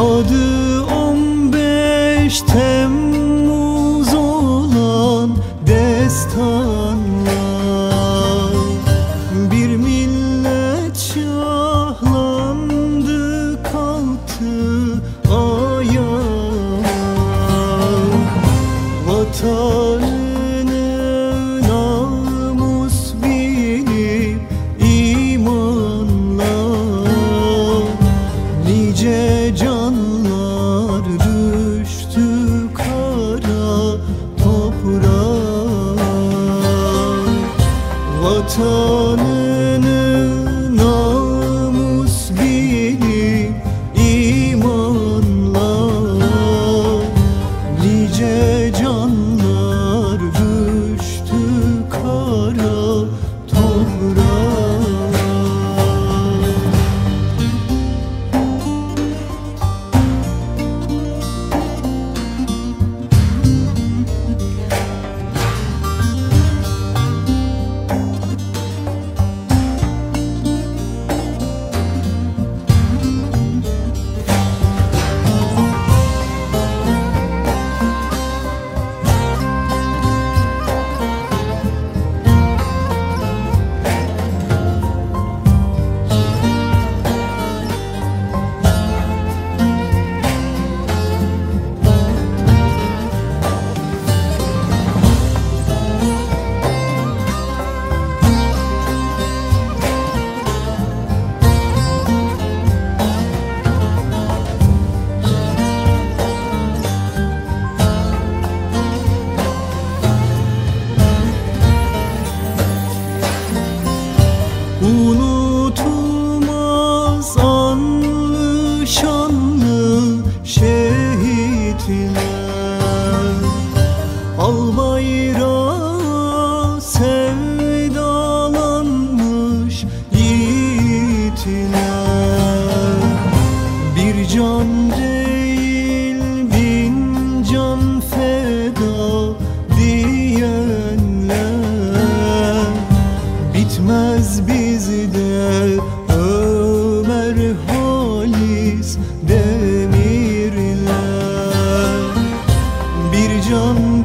Adı 15 Temmuz olan destanlar. Bir millet şahlandı kalktı ayağa. Vatanını وطن şanlı şehitine. Albayra sevdalanmış yiğitine. on